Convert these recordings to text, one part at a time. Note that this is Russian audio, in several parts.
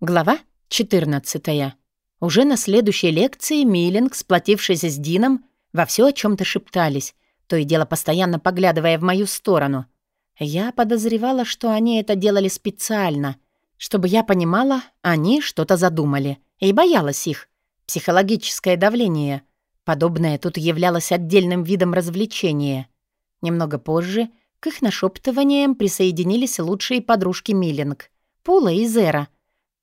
Глава 14. Уже на следующей лекции Миллинг, сплотившись с Дином, во все о чем то шептались, то и дело постоянно поглядывая в мою сторону. Я подозревала, что они это делали специально, чтобы я понимала, они что-то задумали, и боялась их. Психологическое давление. Подобное тут являлось отдельным видом развлечения. Немного позже к их нашептываниям присоединились лучшие подружки Миллинг, Пула и Зера —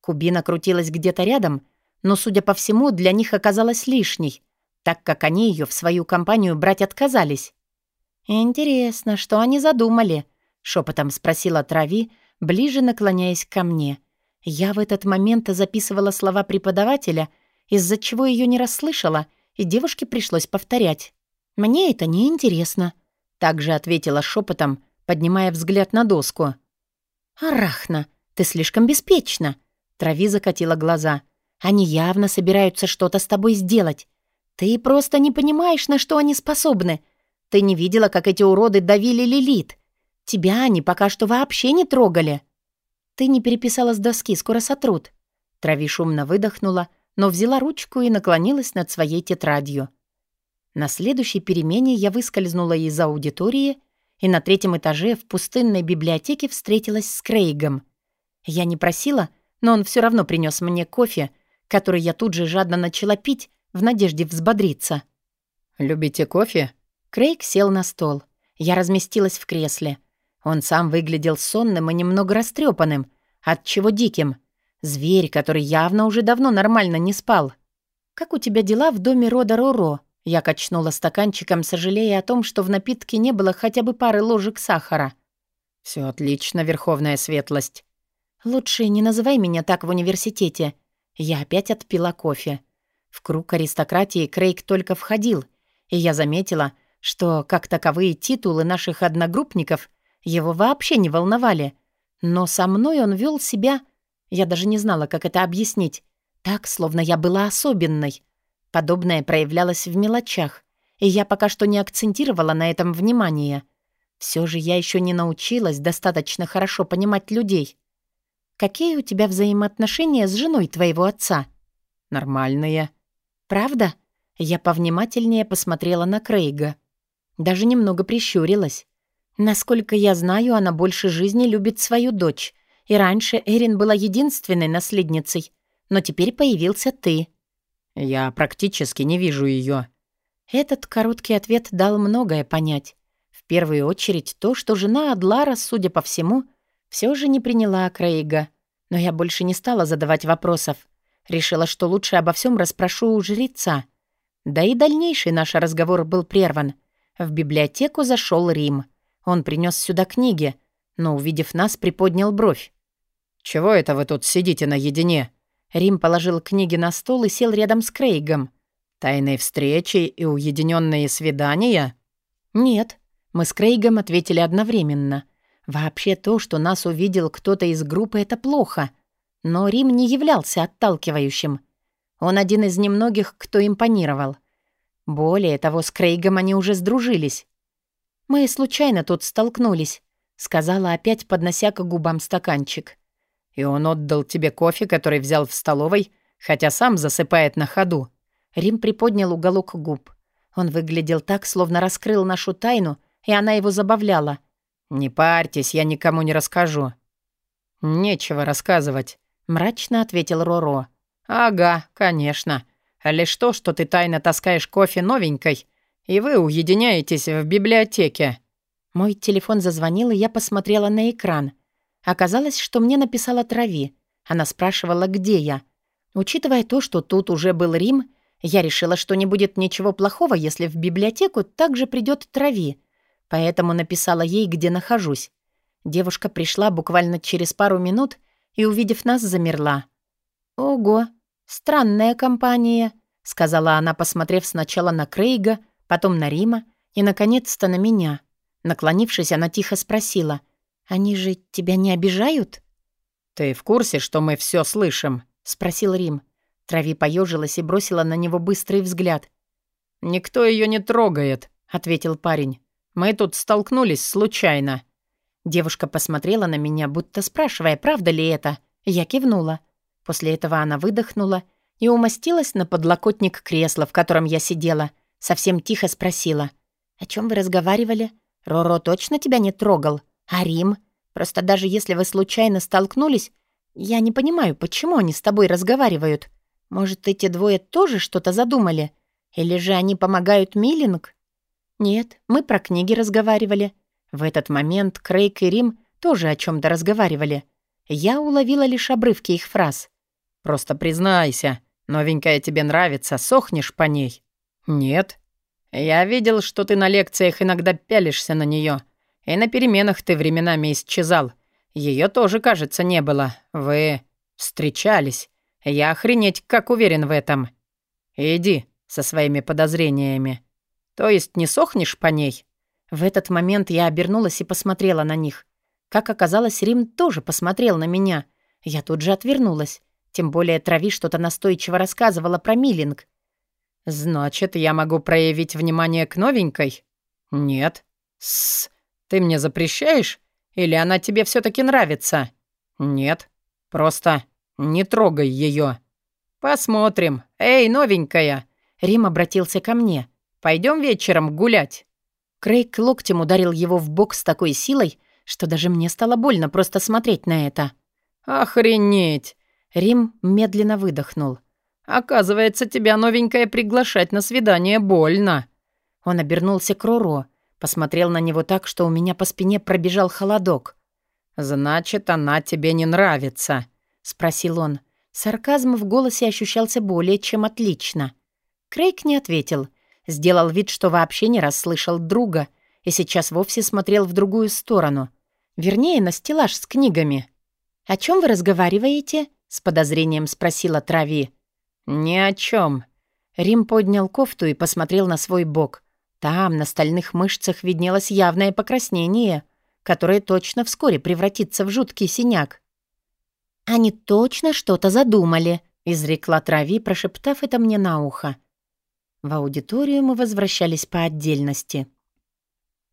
Кубина крутилась где-то рядом, но, судя по всему, для них оказалась лишней, так как они ее в свою компанию брать отказались. «Интересно, что они задумали?» — шепотом спросила Трави, ближе наклоняясь ко мне. Я в этот момент записывала слова преподавателя, из-за чего ее не расслышала, и девушке пришлось повторять. «Мне это не интересно», — также ответила шепотом, поднимая взгляд на доску. «Арахна, ты слишком беспечна», Трави закатила глаза. «Они явно собираются что-то с тобой сделать. Ты просто не понимаешь, на что они способны. Ты не видела, как эти уроды давили Лилит. Тебя они пока что вообще не трогали». «Ты не переписала с доски, скоро сотрут». Трави шумно выдохнула, но взяла ручку и наклонилась над своей тетрадью. На следующей перемене я выскользнула из аудитории и на третьем этаже в пустынной библиотеке встретилась с Крейгом. Я не просила, но он все равно принес мне кофе, который я тут же жадно начала пить в надежде взбодриться. «Любите кофе?» Крейг сел на стол. Я разместилась в кресле. Он сам выглядел сонным и немного растрепанным, отчего диким. Зверь, который явно уже давно нормально не спал. «Как у тебя дела в доме рода Роро?» Я качнула стаканчиком, сожалея о том, что в напитке не было хотя бы пары ложек сахара. Все отлично, Верховная Светлость», «Лучше не называй меня так в университете». Я опять отпила кофе. В круг аристократии Крейг только входил, и я заметила, что как таковые титулы наших одногруппников его вообще не волновали. Но со мной он вел себя... Я даже не знала, как это объяснить. Так, словно я была особенной. Подобное проявлялось в мелочах, и я пока что не акцентировала на этом внимание. Все же я еще не научилась достаточно хорошо понимать людей. Какие у тебя взаимоотношения с женой твоего отца?» «Нормальные». «Правда?» Я повнимательнее посмотрела на Крейга. Даже немного прищурилась. Насколько я знаю, она больше жизни любит свою дочь. И раньше Эрин была единственной наследницей. Но теперь появился ты. Я практически не вижу ее. Этот короткий ответ дал многое понять. В первую очередь то, что жена Адлара, судя по всему, все же не приняла Крейга. Но я больше не стала задавать вопросов. Решила, что лучше обо всем расспрошу у жреца. Да и дальнейший наш разговор был прерван. В библиотеку зашел Рим. Он принес сюда книги, но, увидев нас, приподнял бровь. «Чего это вы тут сидите наедине?» Рим положил книги на стол и сел рядом с Крейгом. «Тайные встречи и уединенные свидания?» «Нет». Мы с Крейгом ответили одновременно — Вообще то, что нас увидел кто-то из группы, это плохо. Но Рим не являлся отталкивающим. Он один из немногих, кто импонировал. Более того, с Крейгом они уже сдружились. «Мы случайно тут столкнулись», — сказала опять, поднося к губам стаканчик. «И он отдал тебе кофе, который взял в столовой, хотя сам засыпает на ходу». Рим приподнял уголок губ. Он выглядел так, словно раскрыл нашу тайну, и она его забавляла. «Не парьтесь, я никому не расскажу». «Нечего рассказывать», — мрачно ответил Роро. «Ага, конечно. Лишь то, что ты тайно таскаешь кофе новенькой, и вы уединяетесь в библиотеке». Мой телефон зазвонил, и я посмотрела на экран. Оказалось, что мне написала Трави. Она спрашивала, где я. Учитывая то, что тут уже был Рим, я решила, что не будет ничего плохого, если в библиотеку также придет Трави поэтому написала ей, где нахожусь. Девушка пришла буквально через пару минут и, увидев нас, замерла. «Ого, странная компания», — сказала она, посмотрев сначала на Крейга, потом на Рима и, наконец-то, на меня. Наклонившись, она тихо спросила, «Они же тебя не обижают?» «Ты в курсе, что мы все слышим?» — спросил Рим. Трави поежилась и бросила на него быстрый взгляд. «Никто ее не трогает», — ответил парень. Мы тут столкнулись случайно». Девушка посмотрела на меня, будто спрашивая, правда ли это. Я кивнула. После этого она выдохнула и умостилась на подлокотник кресла, в котором я сидела. Совсем тихо спросила. «О чем вы разговаривали? Роро точно тебя не трогал? А Рим? Просто даже если вы случайно столкнулись, я не понимаю, почему они с тобой разговаривают. Может, эти двое тоже что-то задумали? Или же они помогают Миллинг?» «Нет, мы про книги разговаривали». В этот момент Крейг и Рим тоже о чем то разговаривали. Я уловила лишь обрывки их фраз. «Просто признайся, новенькая тебе нравится, сохнешь по ней?» «Нет». «Я видел, что ты на лекциях иногда пялишься на нее, и на переменах ты временами исчезал. Ее тоже, кажется, не было. Вы встречались. Я охренеть как уверен в этом. Иди со своими подозрениями. То есть не сохнешь по ней?» В этот момент я обернулась и посмотрела на них. Как оказалось, Рим тоже посмотрел на меня. Я тут же отвернулась. Тем более Трави что-то настойчиво рассказывала про Миллинг. «Значит, я могу проявить внимание к новенькой?» «Нет». «Сс, ты мне запрещаешь? Или она тебе все таки нравится?» «Нет. Просто не трогай ее. «Посмотрим. Эй, новенькая!» Рим обратился ко мне. Пойдем вечером гулять». Крейг локтем ударил его в бок с такой силой, что даже мне стало больно просто смотреть на это. «Охренеть!» Рим медленно выдохнул. «Оказывается, тебя новенькая приглашать на свидание больно». Он обернулся к Роро, посмотрел на него так, что у меня по спине пробежал холодок. «Значит, она тебе не нравится?» — спросил он. Сарказм в голосе ощущался более чем отлично. Крейг не ответил. Сделал вид, что вообще не расслышал друга и сейчас вовсе смотрел в другую сторону. Вернее, на стеллаж с книгами. «О чем вы разговариваете?» — с подозрением спросила Трави. «Ни о чем. Рим поднял кофту и посмотрел на свой бок. Там, на стальных мышцах, виднелось явное покраснение, которое точно вскоре превратится в жуткий синяк. «Они точно что-то задумали», — изрекла Трави, прошептав это мне на ухо. В аудиторию мы возвращались по отдельности.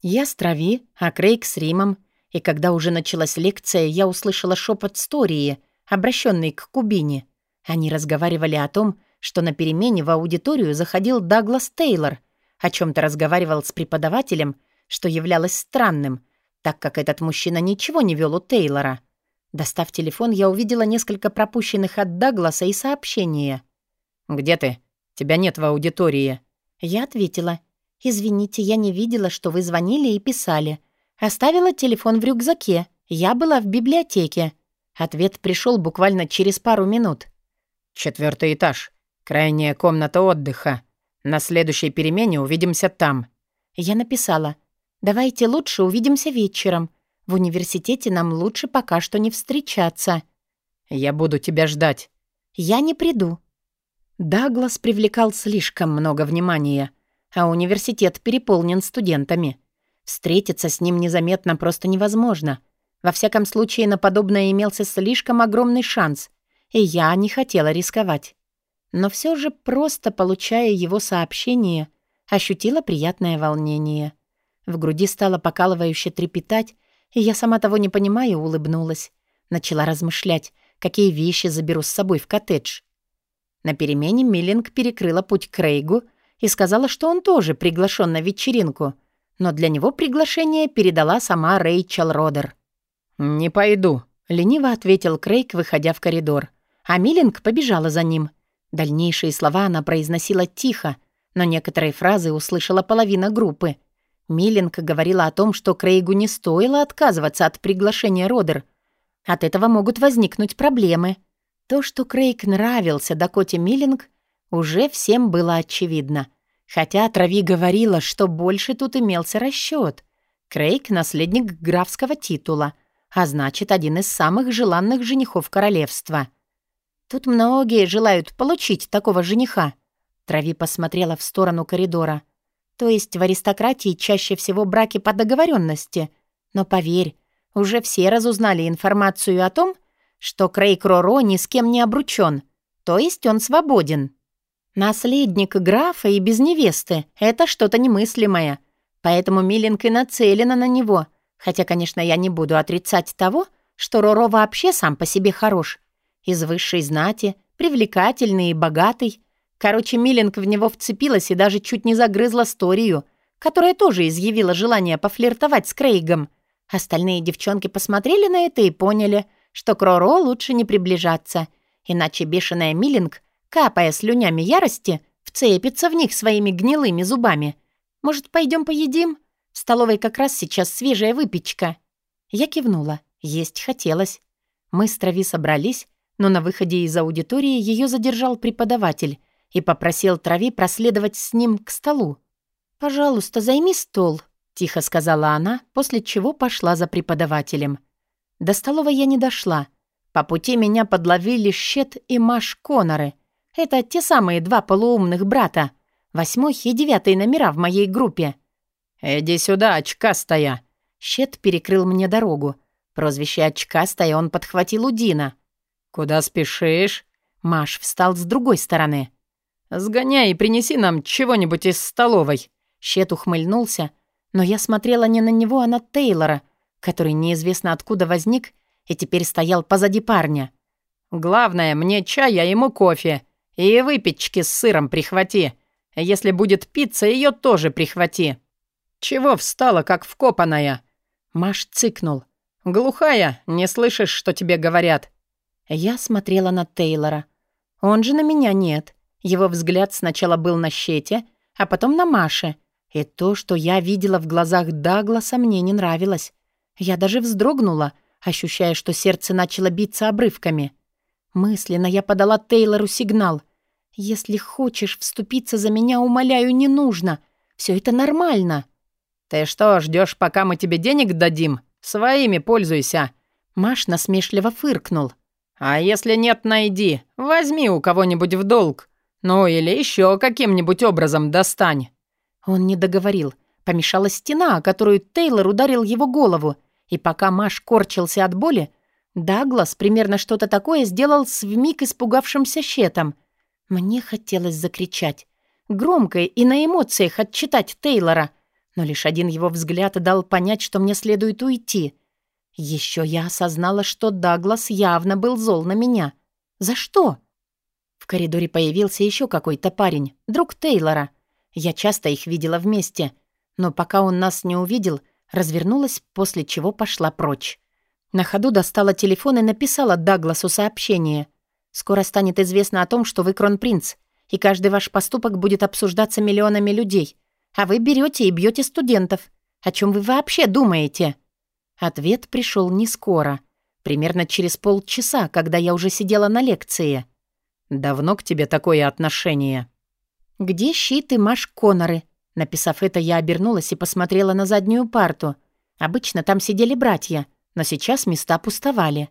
Я с Трави, а Крейг с Римом, и когда уже началась лекция, я услышала шепот Стории, обращенный к Кубине. Они разговаривали о том, что на перемене в аудиторию заходил Даглас Тейлор, о чем то разговаривал с преподавателем, что являлось странным, так как этот мужчина ничего не вел у Тейлора. Достав телефон, я увидела несколько пропущенных от Дагласа и сообщения. «Где ты? Тебя нет в аудитории». Я ответила. «Извините, я не видела, что вы звонили и писали. Оставила телефон в рюкзаке. Я была в библиотеке». Ответ пришел буквально через пару минут. «Четвертый этаж. Крайняя комната отдыха. На следующей перемене увидимся там». Я написала. «Давайте лучше увидимся вечером. В университете нам лучше пока что не встречаться». «Я буду тебя ждать». «Я не приду». Даглас привлекал слишком много внимания, а университет переполнен студентами. Встретиться с ним незаметно просто невозможно. Во всяком случае, на подобное имелся слишком огромный шанс, и я не хотела рисковать. Но все же, просто получая его сообщение, ощутила приятное волнение. В груди стало покалывающе трепетать, и я сама того не понимая улыбнулась. Начала размышлять, какие вещи заберу с собой в коттедж. На перемене Миллинг перекрыла путь к Рейгу и сказала, что он тоже приглашен на вечеринку, но для него приглашение передала сама Рэйчел Родер. «Не пойду», — лениво ответил Крейг, выходя в коридор. А Миллинг побежала за ним. Дальнейшие слова она произносила тихо, но некоторые фразы услышала половина группы — Миллинг говорила о том, что Крейгу не стоило отказываться от приглашения Родер. От этого могут возникнуть проблемы. То, что Крейг нравился Дакоте Миллинг, уже всем было очевидно. Хотя Трави говорила, что больше тут имелся расчет. Крейг — наследник графского титула, а значит, один из самых желанных женихов королевства. Тут многие желают получить такого жениха. Трави посмотрела в сторону коридора — то есть в аристократии чаще всего браки по договоренности. Но поверь, уже все разузнали информацию о том, что Крейг Роро ни с кем не обручен, то есть он свободен. Наследник графа и без невесты — это что-то немыслимое. Поэтому Миллинг и нацелена на него. Хотя, конечно, я не буду отрицать того, что Роро вообще сам по себе хорош. из высшей знати, привлекательный и богатый. Короче, Миллинг в него вцепилась и даже чуть не загрызла Сторию, которая тоже изъявила желание пофлиртовать с Крейгом. Остальные девчонки посмотрели на это и поняли, что к Роро лучше не приближаться, иначе бешеная Миллинг, капая слюнями ярости, вцепится в них своими гнилыми зубами. «Может, пойдем поедим? В столовой как раз сейчас свежая выпечка». Я кивнула. Есть хотелось. Мы с Трави собрались, но на выходе из аудитории ее задержал преподаватель и попросил Трави проследовать с ним к столу. «Пожалуйста, займи стол», — тихо сказала она, после чего пошла за преподавателем. До столовой я не дошла. По пути меня подловили Щет и Маш Коноры. Это те самые два полуумных брата, восьмой и девятый номера в моей группе. «Иди сюда, очкастая!» Щет перекрыл мне дорогу. Прозвище очкастая он подхватил у Дина. «Куда спешишь?» Маш встал с другой стороны. «Сгоняй и принеси нам чего-нибудь из столовой». Щет ухмыльнулся, но я смотрела не на него, а на Тейлора, который неизвестно откуда возник и теперь стоял позади парня. «Главное, мне чай, а ему кофе. И выпечки с сыром прихвати. Если будет пицца, ее тоже прихвати». «Чего встала, как вкопанная?» Маш цыкнул. «Глухая, не слышишь, что тебе говорят?» Я смотрела на Тейлора. Он же на меня нет. Его взгляд сначала был на Щете, а потом на Маше. И то, что я видела в глазах Дагласа, мне не нравилось. Я даже вздрогнула, ощущая, что сердце начало биться обрывками. Мысленно я подала Тейлору сигнал. «Если хочешь вступиться за меня, умоляю, не нужно. Все это нормально». «Ты что, ждешь, пока мы тебе денег дадим? Своими пользуйся». Маш насмешливо фыркнул. «А если нет, найди. Возьми у кого-нибудь в долг. Ну или еще каким-нибудь образом достань». Он не договорил. Помешала стена, о которую Тейлор ударил его голову. И пока Маш корчился от боли, Даглас примерно что-то такое сделал с вмиг испугавшимся щетом. Мне хотелось закричать. Громко и на эмоциях отчитать Тейлора. Но лишь один его взгляд дал понять, что мне следует уйти. Еще я осознала, что Даглас явно был зол на меня. За что? В коридоре появился еще какой-то парень, друг Тейлора. Я часто их видела вместе. Но пока он нас не увидел, развернулась, после чего пошла прочь. На ходу достала телефон и написала Дагласу сообщение. «Скоро станет известно о том, что вы кронпринц, и каждый ваш поступок будет обсуждаться миллионами людей. А вы берете и бьете студентов. О чем вы вообще думаете?» Ответ пришел не скоро. Примерно через полчаса, когда я уже сидела на лекции. «Давно к тебе такое отношение?» «Где щит и Маш Коноры?» Написав это, я обернулась и посмотрела на заднюю парту. Обычно там сидели братья — но сейчас места пустовали.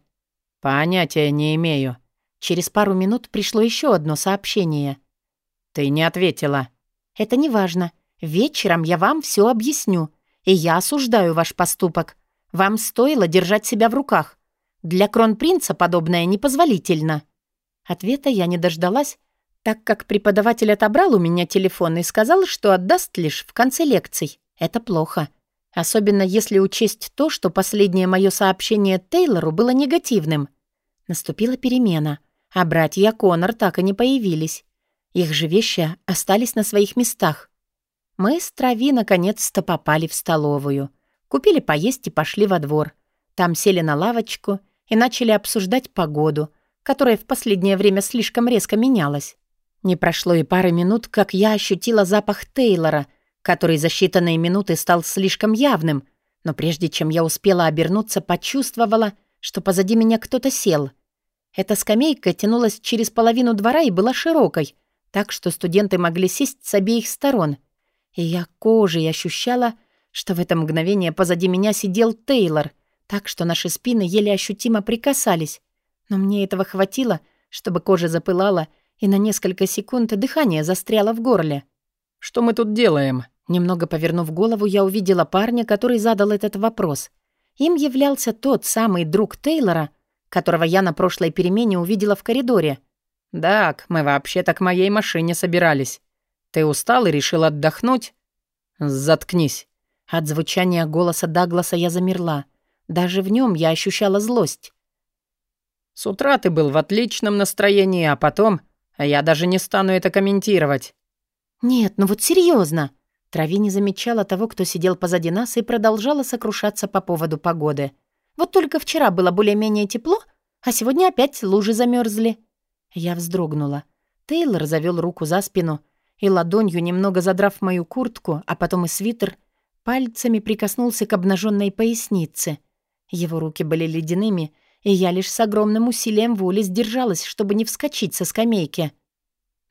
«Понятия не имею». Через пару минут пришло еще одно сообщение. «Ты не ответила». «Это не важно. Вечером я вам все объясню, и я осуждаю ваш поступок. Вам стоило держать себя в руках. Для кронпринца подобное непозволительно». Ответа я не дождалась, так как преподаватель отобрал у меня телефон и сказал, что отдаст лишь в конце лекций. Это плохо. Особенно если учесть то, что последнее мое сообщение Тейлору было негативным. Наступила перемена, а братья Конор так и не появились. Их же вещи остались на своих местах. Мы с Трави наконец-то попали в столовую. Купили поесть и пошли во двор. Там сели на лавочку и начали обсуждать погоду, которая в последнее время слишком резко менялась. Не прошло и пары минут, как я ощутила запах Тейлора — который за считанные минуты стал слишком явным, но прежде чем я успела обернуться, почувствовала, что позади меня кто-то сел. Эта скамейка тянулась через половину двора и была широкой, так что студенты могли сесть с обеих сторон. И я кожей ощущала, что в это мгновение позади меня сидел Тейлор, так что наши спины еле ощутимо прикасались. Но мне этого хватило, чтобы кожа запылала, и на несколько секунд дыхание застряло в горле. «Что мы тут делаем?» Немного повернув голову, я увидела парня, который задал этот вопрос. Им являлся тот самый друг Тейлора, которого я на прошлой перемене увидела в коридоре. «Дак, мы вообще-то к моей машине собирались. Ты устал и решил отдохнуть?» «Заткнись». От звучания голоса Дагласа я замерла. Даже в нем я ощущала злость. С утра ты был в отличном настроении, а потом... Я даже не стану это комментировать». «Нет, ну вот серьезно. Трави не замечала того, кто сидел позади нас, и продолжала сокрушаться по поводу погоды. «Вот только вчера было более-менее тепло, а сегодня опять лужи замерзли. Я вздрогнула. Тейлор завел руку за спину и ладонью, немного задрав мою куртку, а потом и свитер, пальцами прикоснулся к обнаженной пояснице. Его руки были ледяными, и я лишь с огромным усилием воли сдержалась, чтобы не вскочить со скамейки.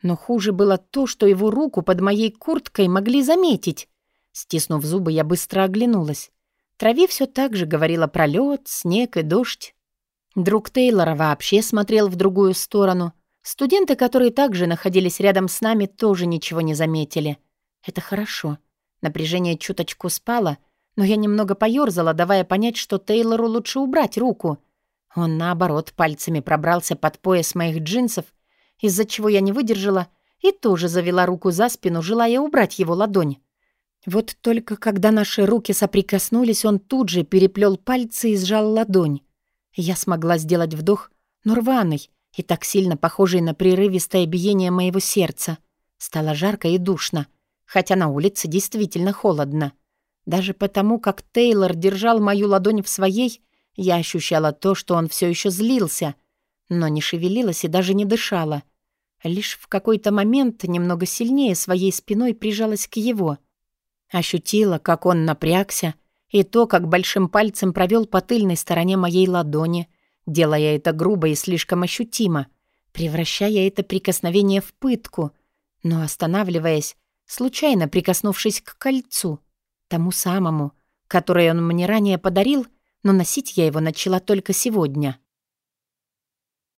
Но хуже было то, что его руку под моей курткой могли заметить. Стиснув зубы, я быстро оглянулась. Трави все так же говорила про лед, снег и дождь. Друг Тейлора вообще смотрел в другую сторону. Студенты, которые также находились рядом с нами, тоже ничего не заметили. Это хорошо. Напряжение чуточку спало, но я немного поёрзала, давая понять, что Тейлору лучше убрать руку. Он, наоборот, пальцами пробрался под пояс моих джинсов из-за чего я не выдержала и тоже завела руку за спину, желая убрать его ладонь. Вот только когда наши руки соприкоснулись, он тут же переплел пальцы и сжал ладонь. Я смогла сделать вдох, но рваный и так сильно похожий на прерывистое биение моего сердца. Стало жарко и душно, хотя на улице действительно холодно. Даже потому, как Тейлор держал мою ладонь в своей, я ощущала то, что он все еще злился, но не шевелилась и даже не дышала. Лишь в какой-то момент немного сильнее своей спиной прижалась к его. Ощутила, как он напрягся, и то, как большим пальцем провел по тыльной стороне моей ладони, делая это грубо и слишком ощутимо, превращая это прикосновение в пытку, но останавливаясь, случайно прикоснувшись к кольцу, тому самому, которое он мне ранее подарил, но носить я его начала только сегодня.